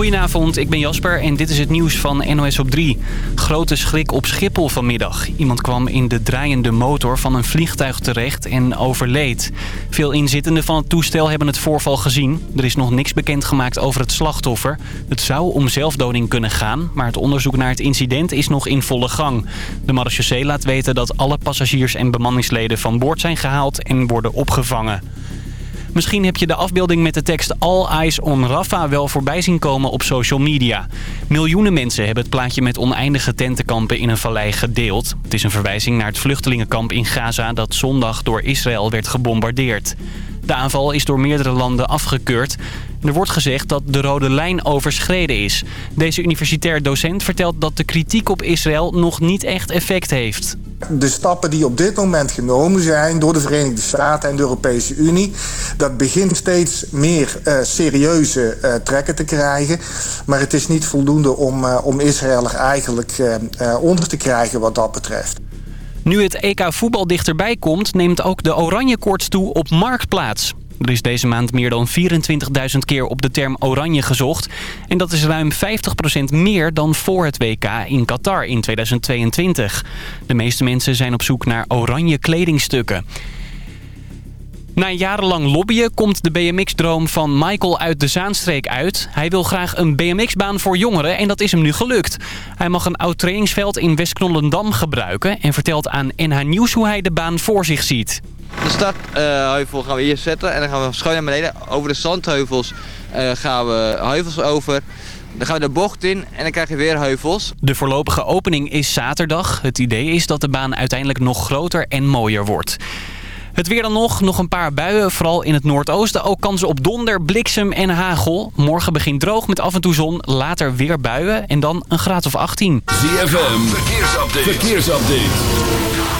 Goedenavond, ik ben Jasper en dit is het nieuws van NOS op 3. Grote schrik op Schiphol vanmiddag. Iemand kwam in de draaiende motor van een vliegtuig terecht en overleed. Veel inzittenden van het toestel hebben het voorval gezien. Er is nog niks bekendgemaakt over het slachtoffer. Het zou om zelfdoding kunnen gaan, maar het onderzoek naar het incident is nog in volle gang. De marechaussee laat weten dat alle passagiers en bemanningsleden van boord zijn gehaald en worden opgevangen. Misschien heb je de afbeelding met de tekst All Eyes on Rafa wel voorbij zien komen op social media. Miljoenen mensen hebben het plaatje met oneindige tentenkampen in een vallei gedeeld. Het is een verwijzing naar het vluchtelingenkamp in Gaza dat zondag door Israël werd gebombardeerd. De aanval is door meerdere landen afgekeurd. Er wordt gezegd dat de rode lijn overschreden is. Deze universitair docent vertelt dat de kritiek op Israël nog niet echt effect heeft. De stappen die op dit moment genomen zijn door de Verenigde Staten en de Europese Unie... dat begint steeds meer uh, serieuze uh, trekken te krijgen. Maar het is niet voldoende om, uh, om Israël er eigenlijk onder te krijgen wat dat betreft. Nu het EK voetbal dichterbij komt, neemt ook de oranje koorts toe op Marktplaats. Er is deze maand meer dan 24.000 keer op de term oranje gezocht. En dat is ruim 50% meer dan voor het WK in Qatar in 2022. De meeste mensen zijn op zoek naar oranje kledingstukken. Na jarenlang lobbyen komt de BMX-droom van Michael uit de Zaanstreek uit. Hij wil graag een BMX-baan voor jongeren en dat is hem nu gelukt. Hij mag een oud trainingsveld in West-Knollendam gebruiken... en vertelt aan NH Nieuws hoe hij de baan voor zich ziet. De startheuvel gaan we hier zetten en dan gaan we schuin naar beneden. Over de zandheuvels uh, gaan we heuvels over. Dan gaan we de bocht in en dan krijg je weer heuvels. De voorlopige opening is zaterdag. Het idee is dat de baan uiteindelijk nog groter en mooier wordt. Het weer dan nog. Nog een paar buien, vooral in het noordoosten. Ook kansen op donder, bliksem en hagel. Morgen begint droog met af en toe zon. Later weer buien en dan een graad of 18. ZFM, verkeersupdate. verkeersupdate.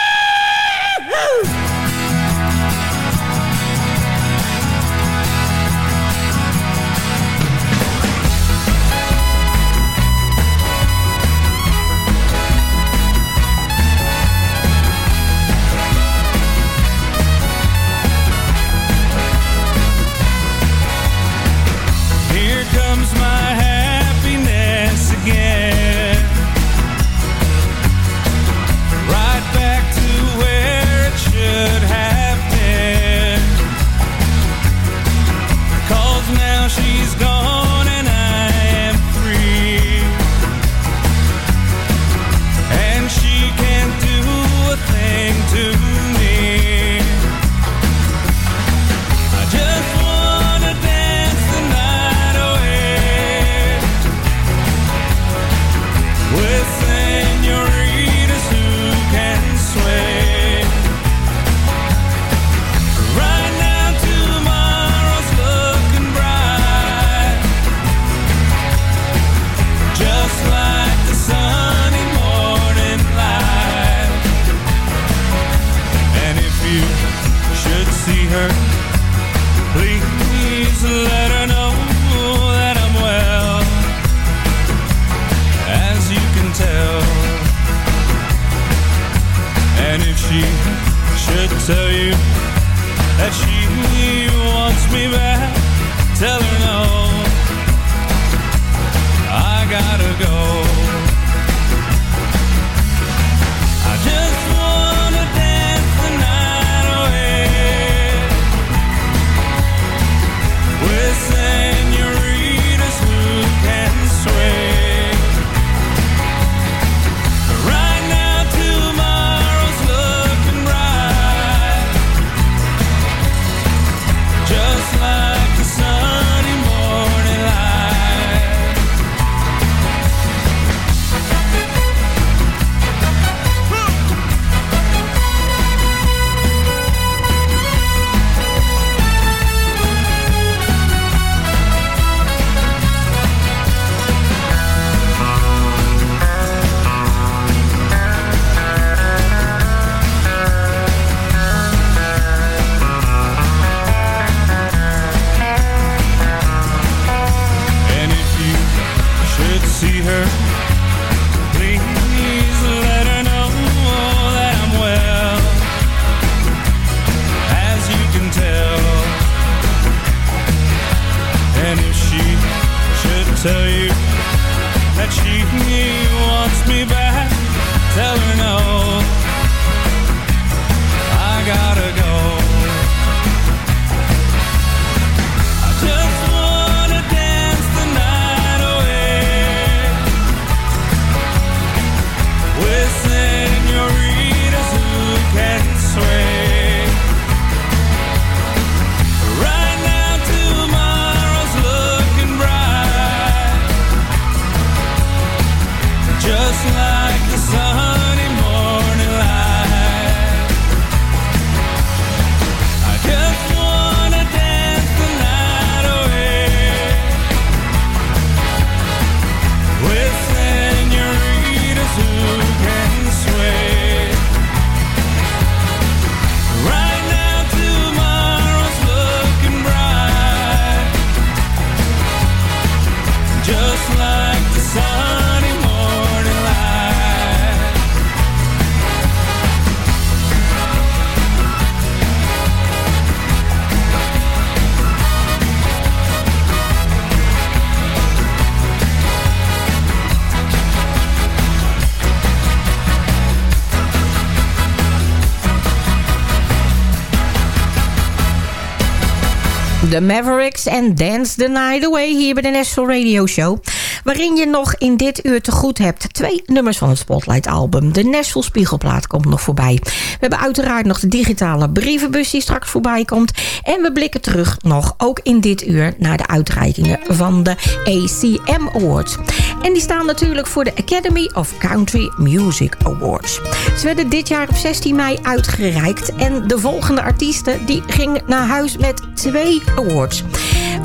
De Mavericks en Dance the Night Away hier bij de National Radio Show. Waarin je nog in dit uur te goed hebt twee nummers van het Spotlight album. De Nashville Spiegelplaat komt nog voorbij. We hebben uiteraard nog de digitale brievenbus die straks voorbij komt. En we blikken terug nog ook in dit uur naar de uitreikingen van de ACM Awards. En die staan natuurlijk voor de Academy of Country Music Awards. Ze werden dit jaar op 16 mei uitgereikt. En de volgende artiesten die gingen naar huis met twee awards.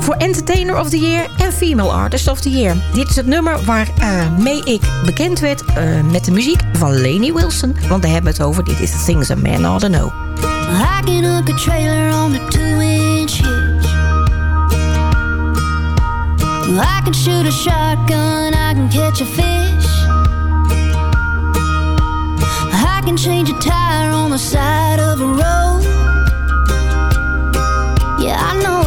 Voor Entertainer of the Year en Female Artist of the Year. Dit is het nummer waarmee uh, ik bekend werd uh, met de muziek van Lainey Wilson. Want daar hebben we het over. Dit is Things a Man Ought to Know. I can a trailer on the two-inch hitch. I can shoot a shotgun, I can catch a fish. I can change a tire on the side of a road. Yeah, I know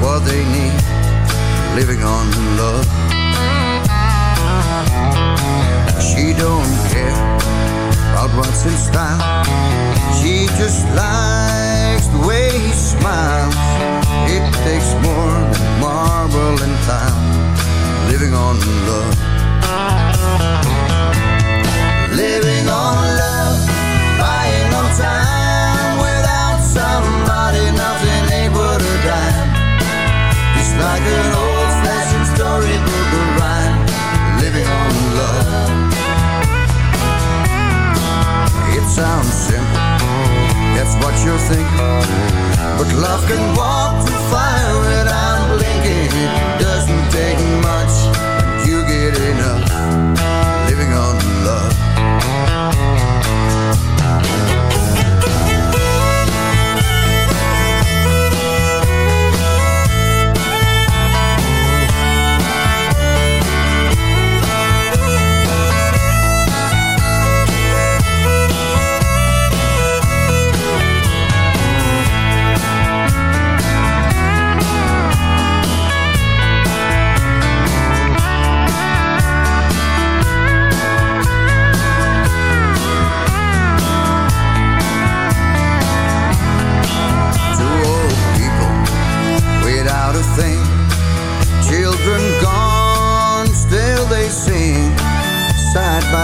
What they need, living on love. She don't care about what's in style. She just likes the way he smiles. It takes more than marble and tile, living on love. Living on love, buying on time. Without somebody, like an old-fashioned storybook rhyme. Living on love. It sounds simple, that's what you're thinking. But love can walk through fire without blinking. It doesn't take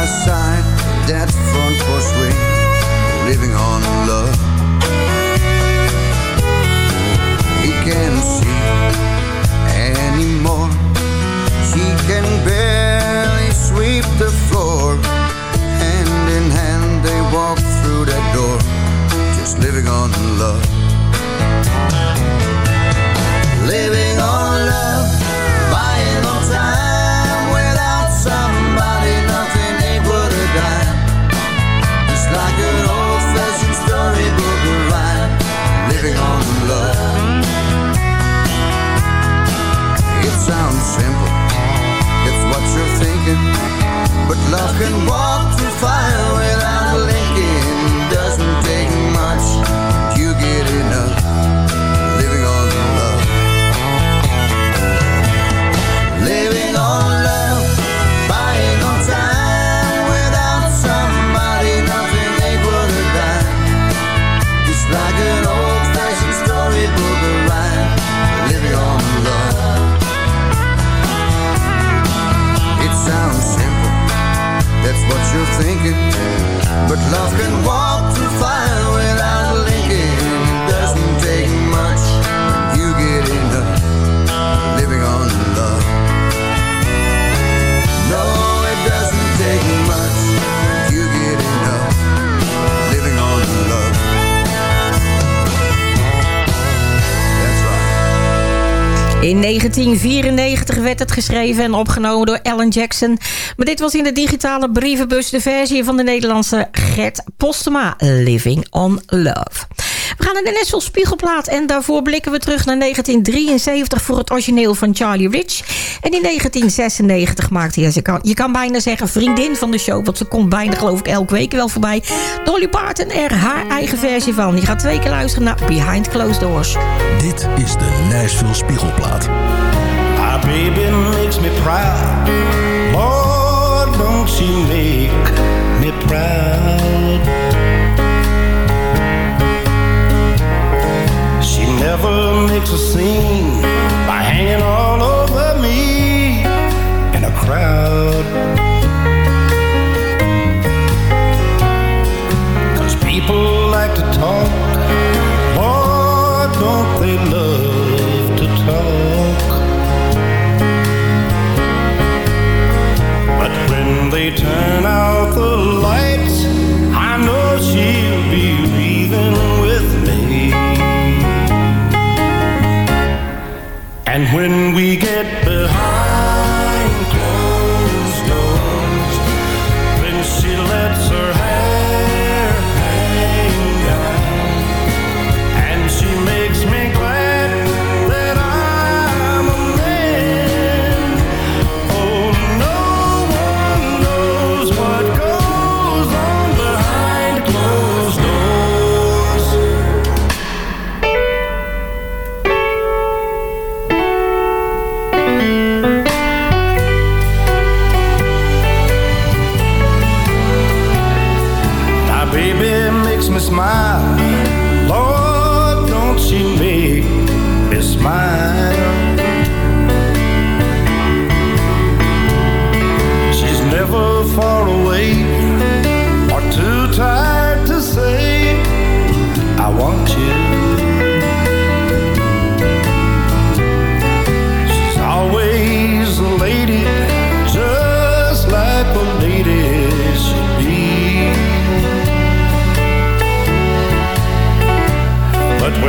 side, that front porch living on love. He can't see anymore. She can barely sweep the floor. Hand in hand, they walk through that door, just living on love. Living But love can walk what you're thinking. But love can walk In 1994 werd het geschreven en opgenomen door Alan Jackson. Maar dit was in de digitale brievenbus de versie van de Nederlandse Gert Postema, Living on Love. We gaan naar de Nashville Spiegelplaat en daarvoor blikken we terug naar 1973 voor het origineel van Charlie Rich. En in 1996 maakte hij, je kan, je kan bijna zeggen vriendin van de show, want ze komt bijna geloof ik elke week wel voorbij. Dolly Parton er haar eigen versie van. Je gaat twee keer luisteren naar Behind Closed Doors. Dit is de Nashville Spiegelplaat. My baby makes me proud. Lord, don't she make me proud? Never makes a scene by hanging all over me in a crowd. Cause people like to talk. Lord, don't they love to talk? But when they turn out the lights, I know she'll be And when we get behind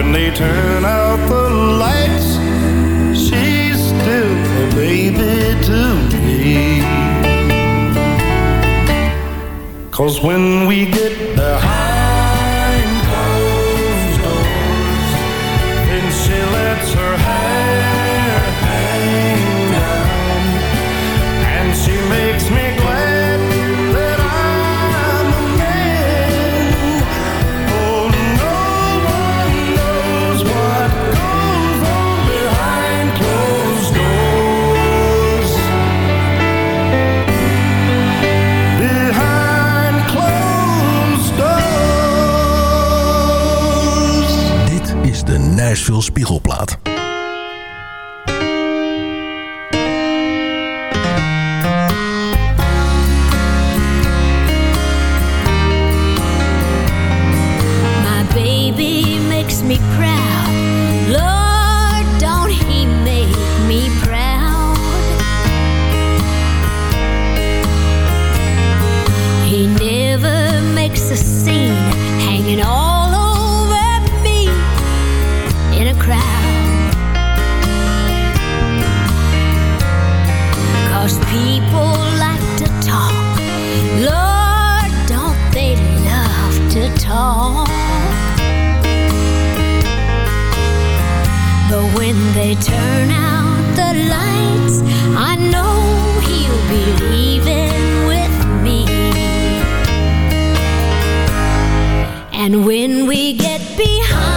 when they turn out the lights, she's still a baby to me. Cause when we get behind de Nashville get behind.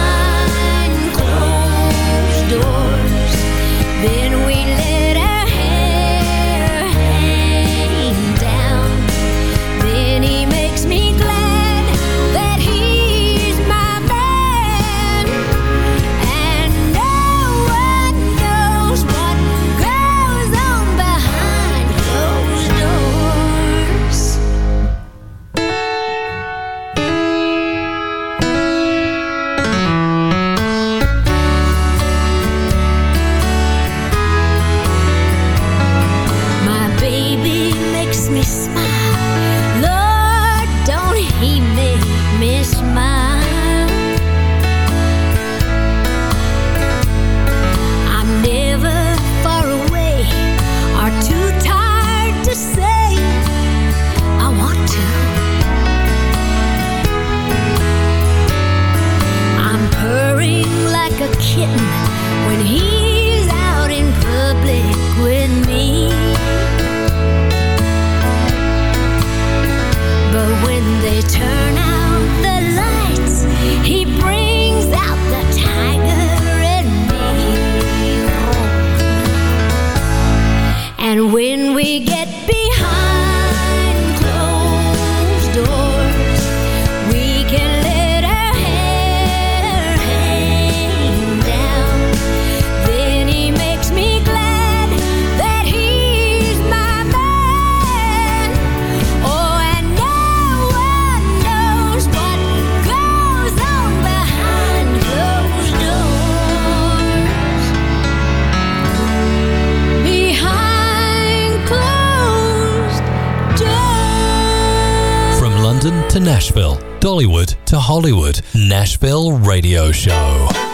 to Nashville, Dollywood to Hollywood, Nashville Radio Show.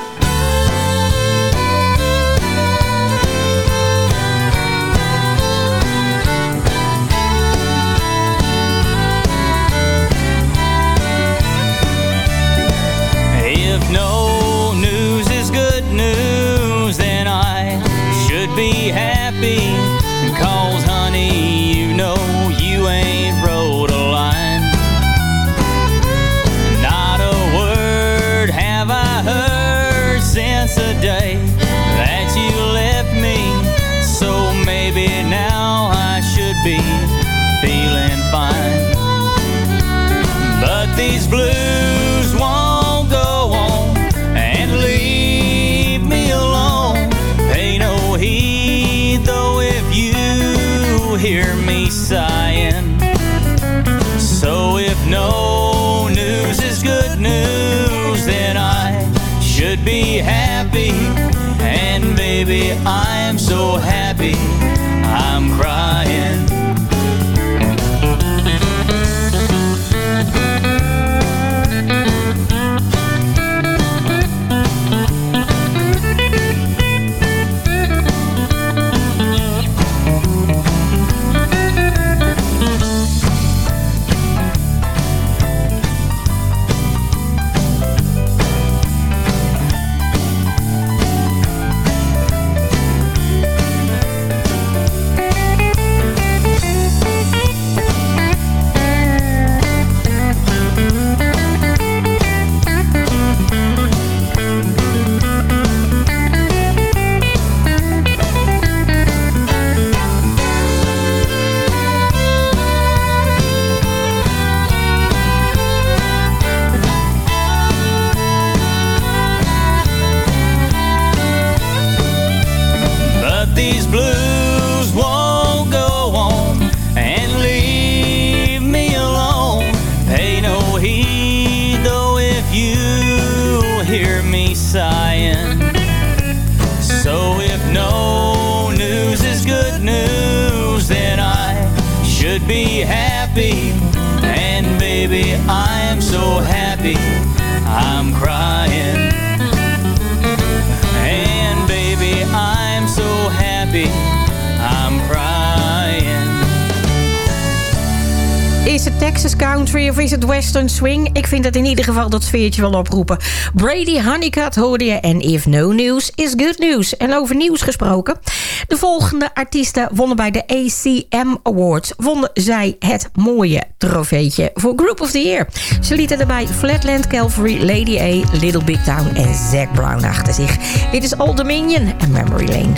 Swing. Ik vind het in ieder geval dat sfeertje wel oproepen. Brady Honeycutt hoorde je en If No News is Good News. En over nieuws gesproken. De volgende artiesten wonnen bij de ACM Awards. Wonnen zij het mooie trofeetje voor Group of the Year. Ze lieten daarbij Flatland Calvary, Lady A, Little Big Town en Zack Brown achter zich. Dit is Old Dominion en Memory Lane.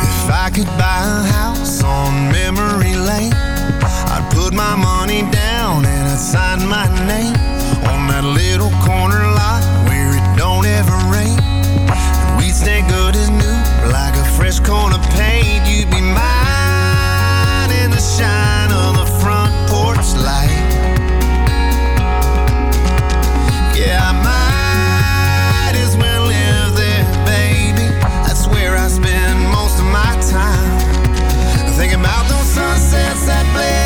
If I could buy a house on Memory Lane I'd put my money down and sign my name on that little corner lot where it don't ever rain. And we'd stay good as new, like a fresh corner paint. You'd be mine in the shine of the front porch light. Yeah, I might as well live there, baby. That's where I spend most of my time. Thinking about those sunsets that.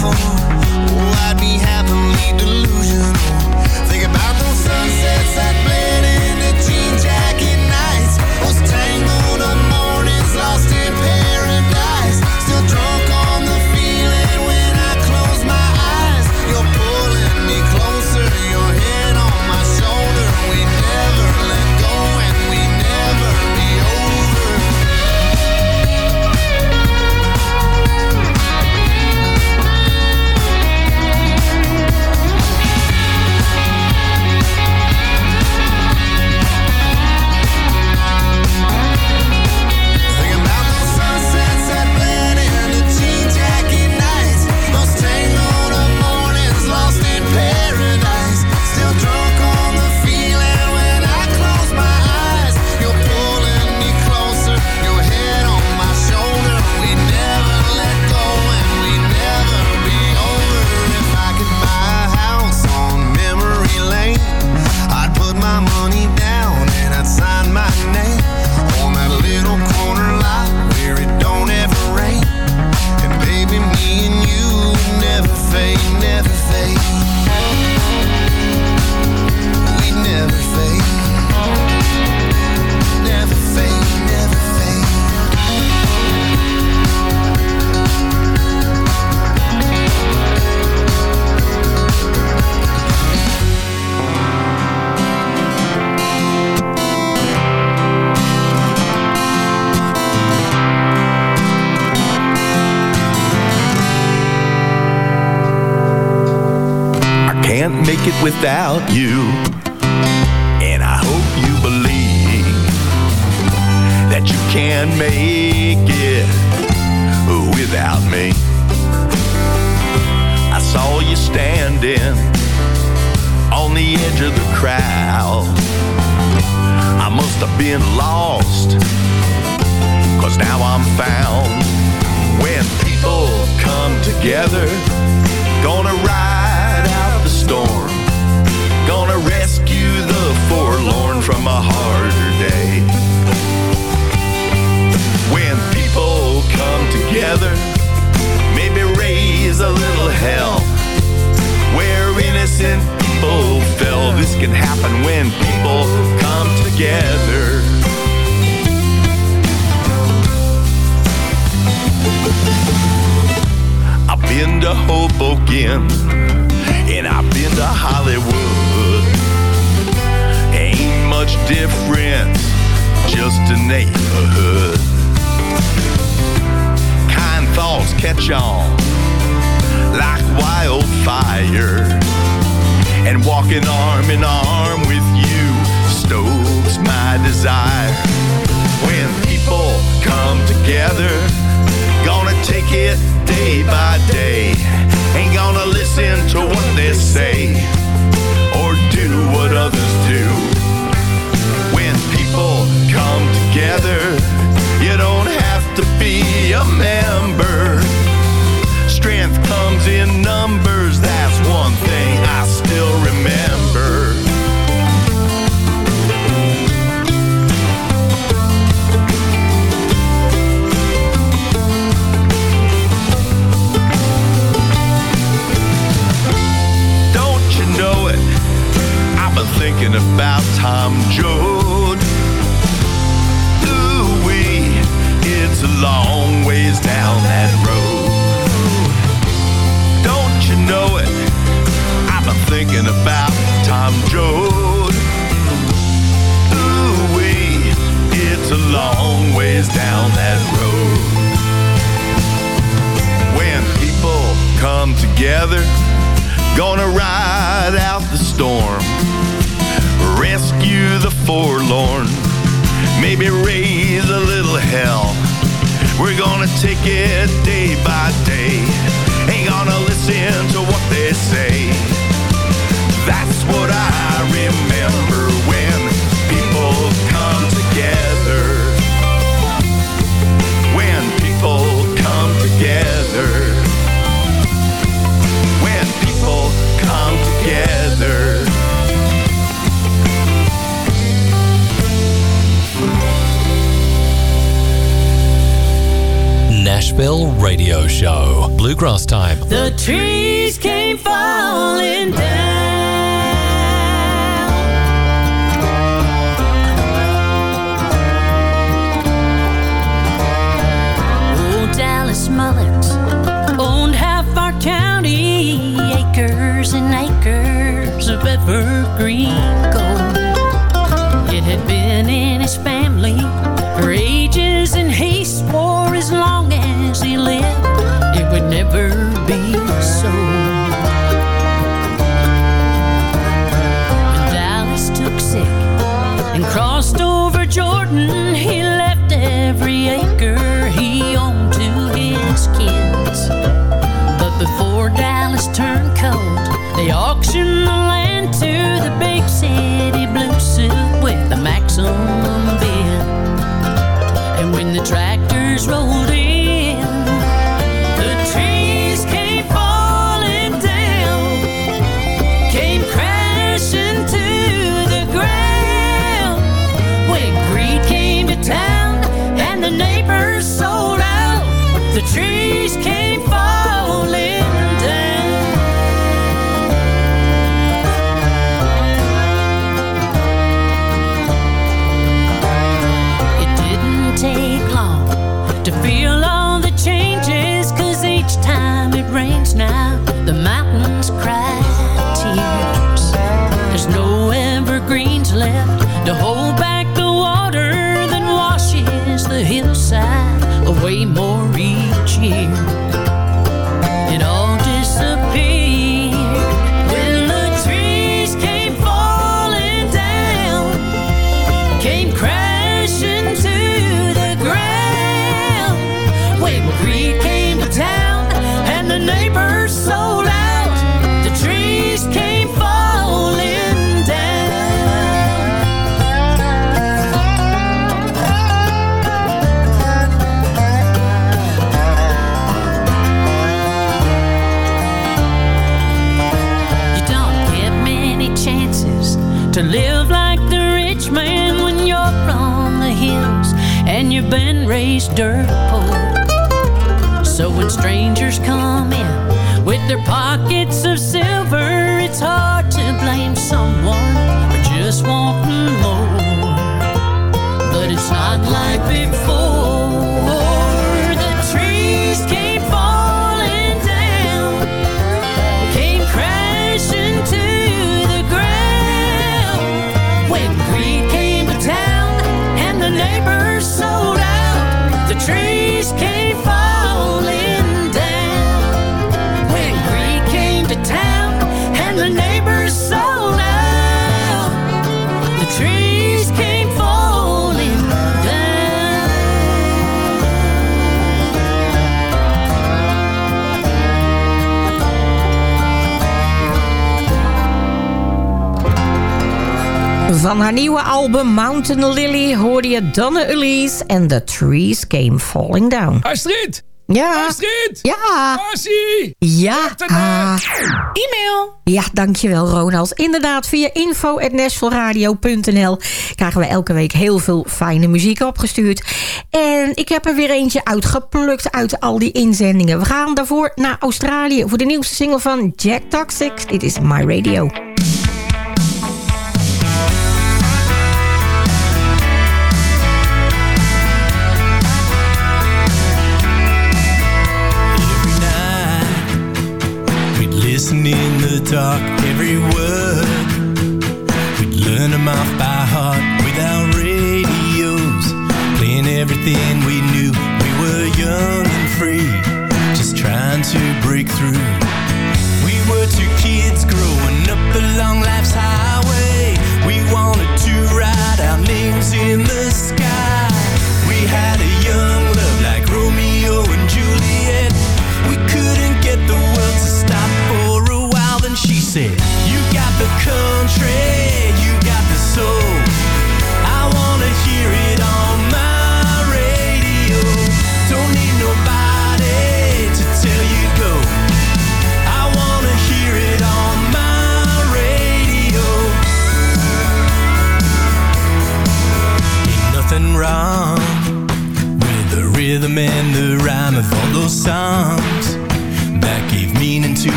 for without you. day by day. Van haar nieuwe album Mountain Lily hoorde je Donna Elise en The Trees Came Falling Down. Astrid! Ja. Astrid! Ja. Asie! Ja. E-mail. Ja, dankjewel Ronald. Inderdaad, via info.nashvilleradio.nl krijgen we elke week heel veel fijne muziek opgestuurd. En ik heb er weer eentje uitgeplukt uit al die inzendingen. We gaan daarvoor naar Australië voor de nieuwste single van Jack Toxic. Dit is My Radio.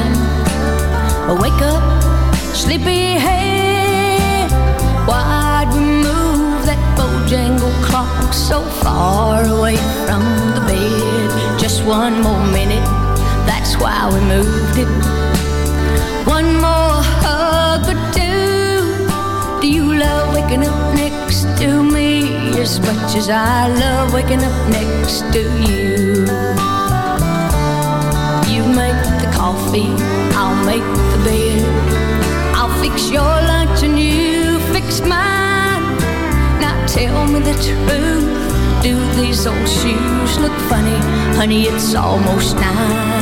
time. Wake up, sleepy head. Why'd we move that bojangle clock so far away from the bed? Just one more minute, that's why we moved it. One more hug, but two. do you love waking up next to me as much as I love waking up next to you? I'll feed, I'll make the bed. I'll fix your lunch and you fix mine. Now tell me the truth. Do these old shoes look funny? Honey, it's almost nine.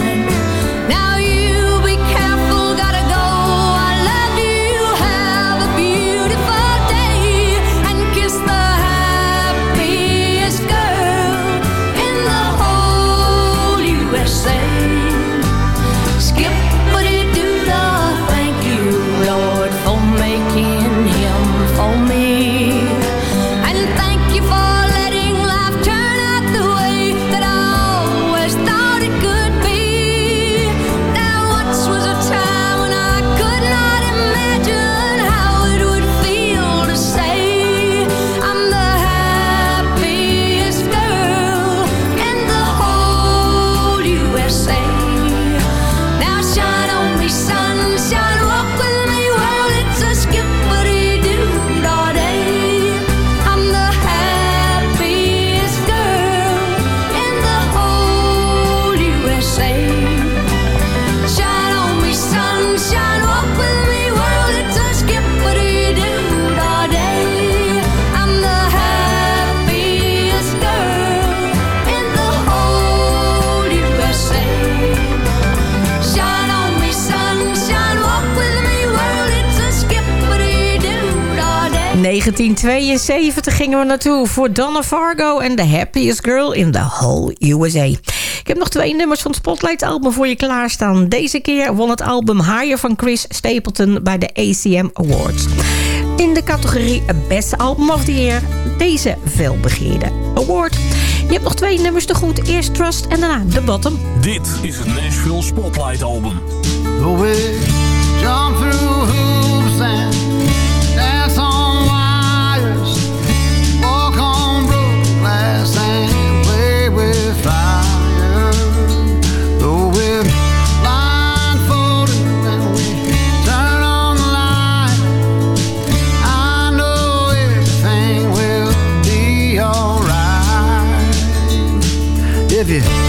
1972 gingen we naartoe voor Donna Fargo en The Happiest Girl in the Whole USA. Ik heb nog twee nummers van het Spotlight album voor je klaarstaan. Deze keer won het album Higher van Chris Stapleton bij de ACM Awards. In de categorie Beste Album of the Year, deze veelbegeerde award. Je hebt nog twee nummers te goed. Eerst Trust en daarna The Bottom. Dit is het Nashville Spotlight album. The way, jump through Yeah.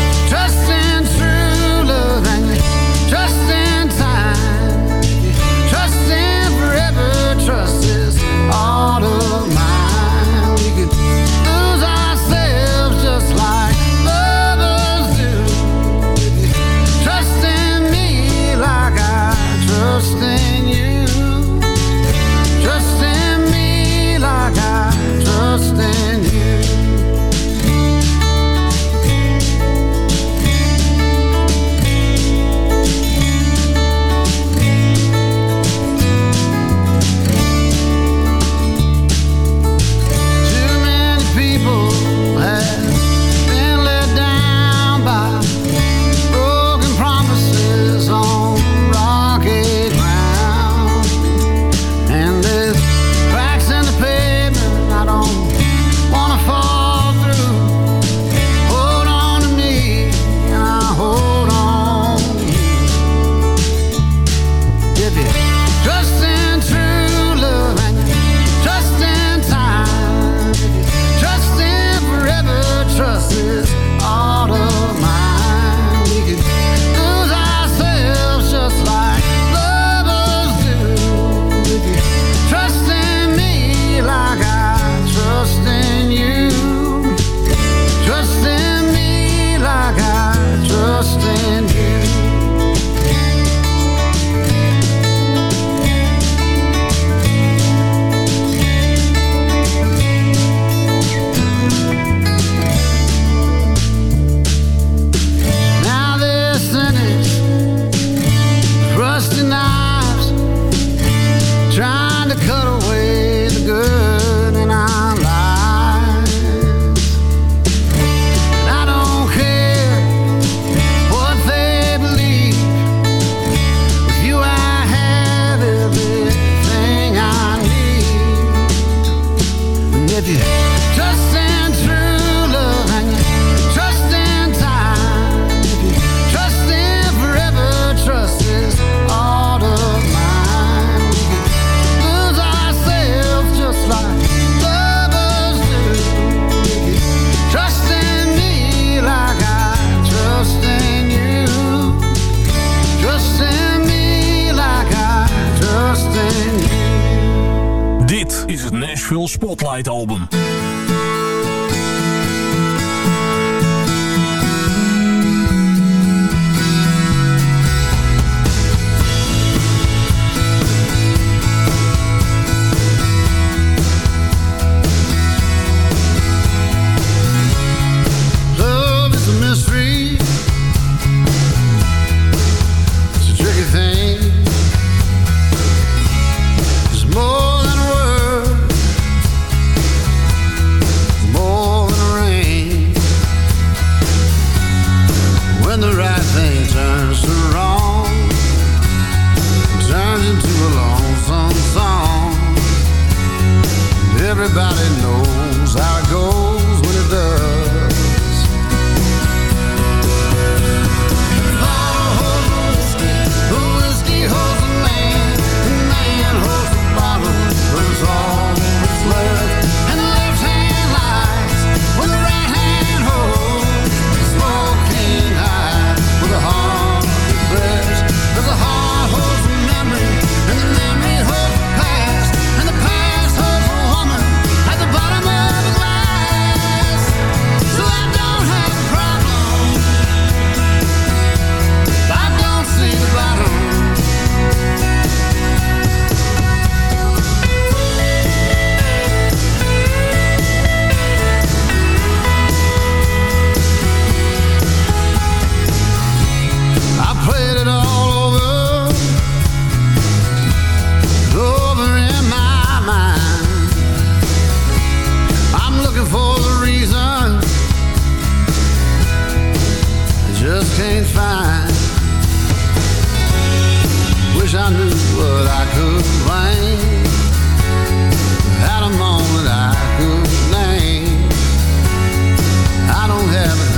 have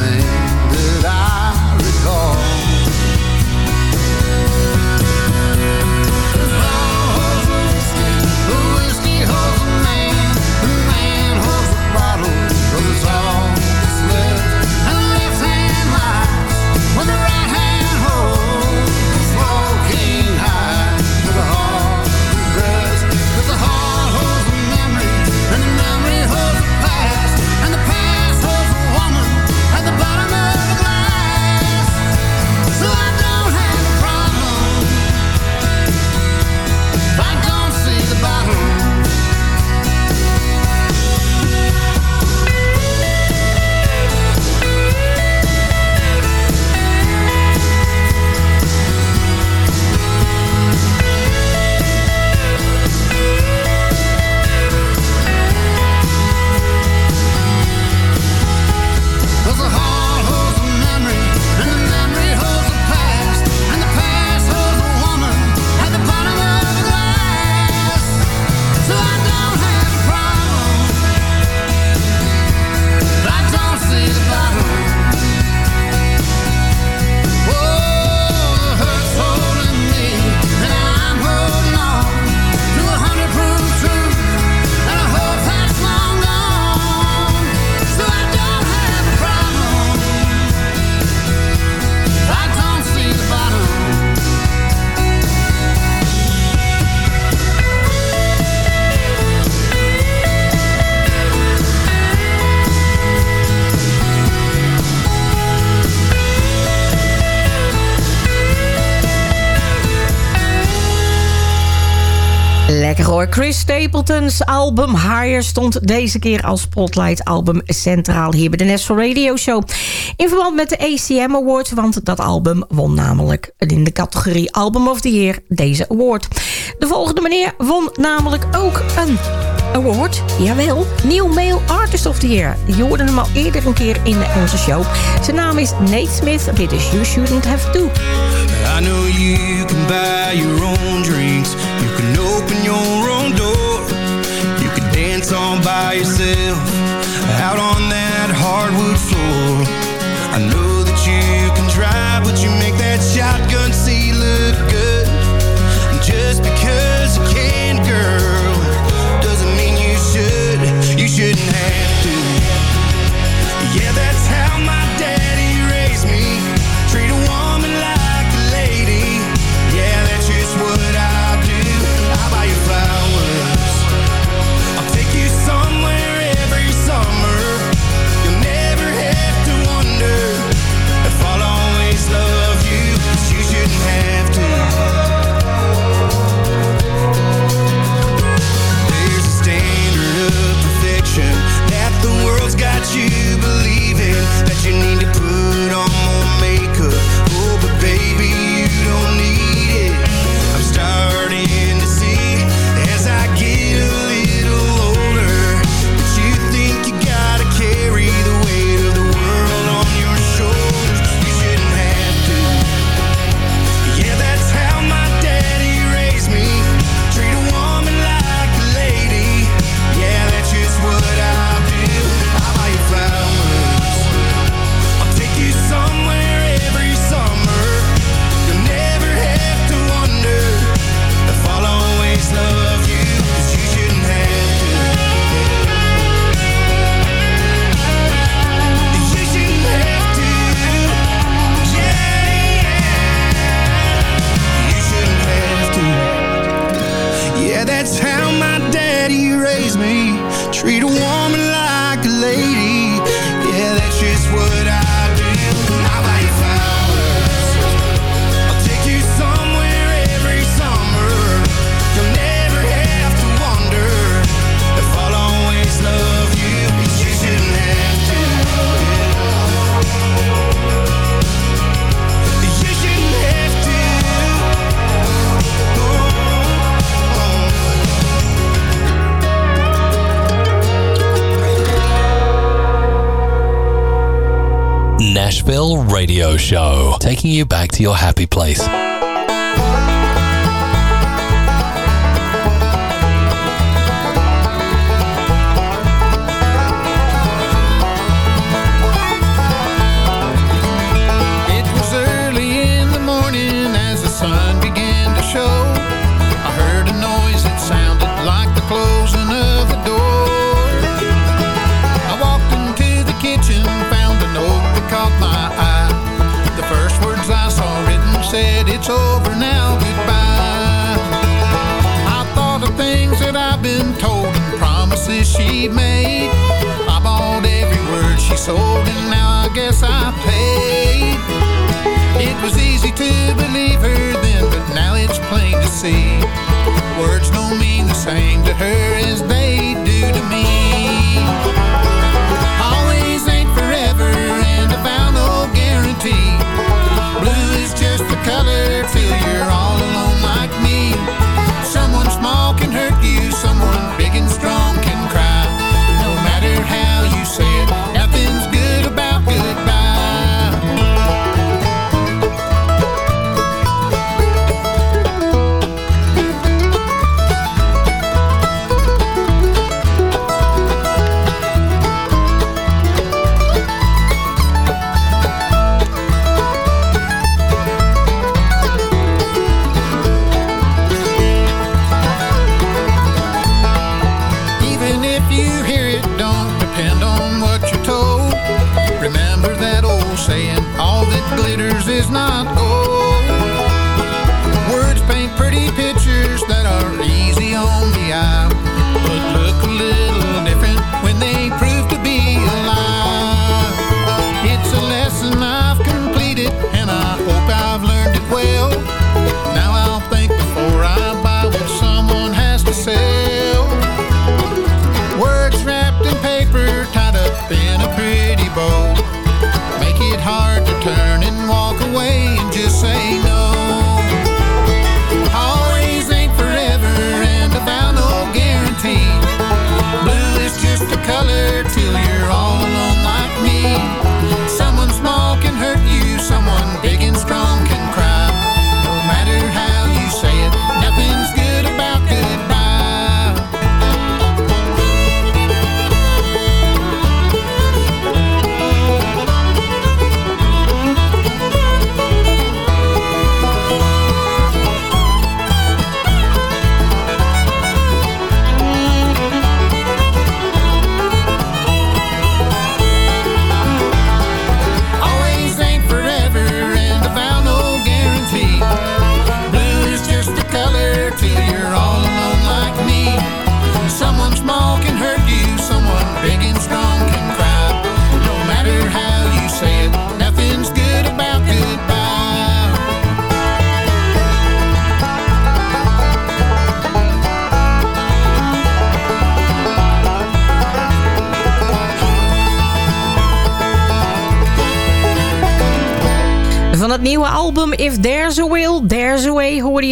Lekker hoor. Chris Stapleton's album Higher stond deze keer als spotlight album centraal hier bij de National Radio Show. In verband met de ACM Awards, want dat album won namelijk in de categorie Album of the Year deze award. De volgende meneer won namelijk ook een award. Jawel, New Male Artist of the Year. Je hoorde hem al eerder een keer in onze show. Zijn naam is Nate Smith. Dit is You Shouldn't Have To. I know you can buy your own drinks. can open your own door. You can dance all by yourself. Out on that hardwood floor. taking you back to your happy place. See. Words don't mean the same to her as they do to me.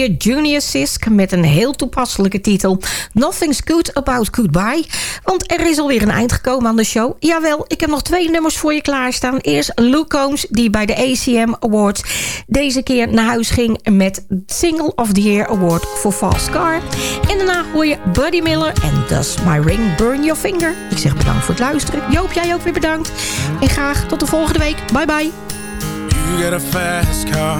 Junior Sisk met een heel toepasselijke titel... Nothing's Good About Goodbye. Want er is alweer een eind gekomen aan de show. Jawel, ik heb nog twee nummers voor je klaarstaan. Eerst Luke Combs, die bij de ACM Awards... deze keer naar huis ging met Single of the Year Award voor Fast Car. En daarna hoor je Buddy Miller en Does My Ring Burn Your Finger. Ik zeg bedankt voor het luisteren. Joop, jij ook weer bedankt. En graag tot de volgende week. Bye bye. You a fast car,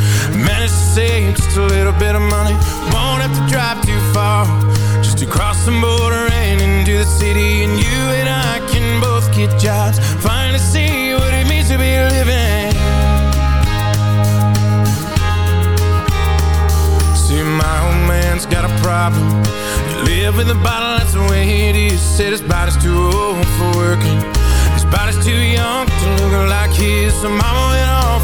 Managed to save just a little bit of money. Won't have to drive too far. Just to cross the border and into the city. And you and I can both get jobs. Finally see what it means to be living. See, my old man's got a problem. You live with a bottle, that's the way it is. Said his body's too old for working. His body's too young to look like his. So mama went off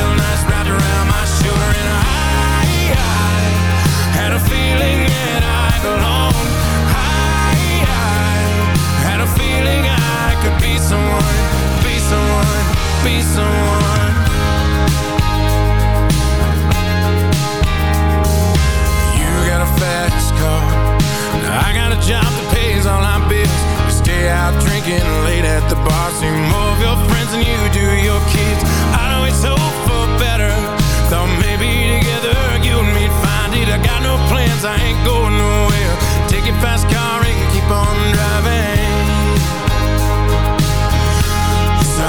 be someone. You got a fast car. I got a job that pays all our bills. We stay out drinking late at the bar. See more of your friends than you do your kids. I always hope for better. Thought maybe together you and me'd find it. I got no plans, I ain't going nowhere. Take your fast car and keep on driving.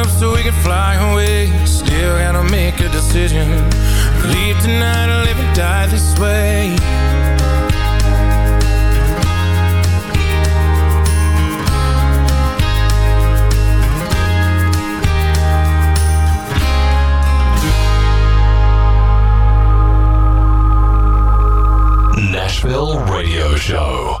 enough so we can fly away? Still gotta make a decision. Leave tonight or live and die this way. Nashville Radio Show.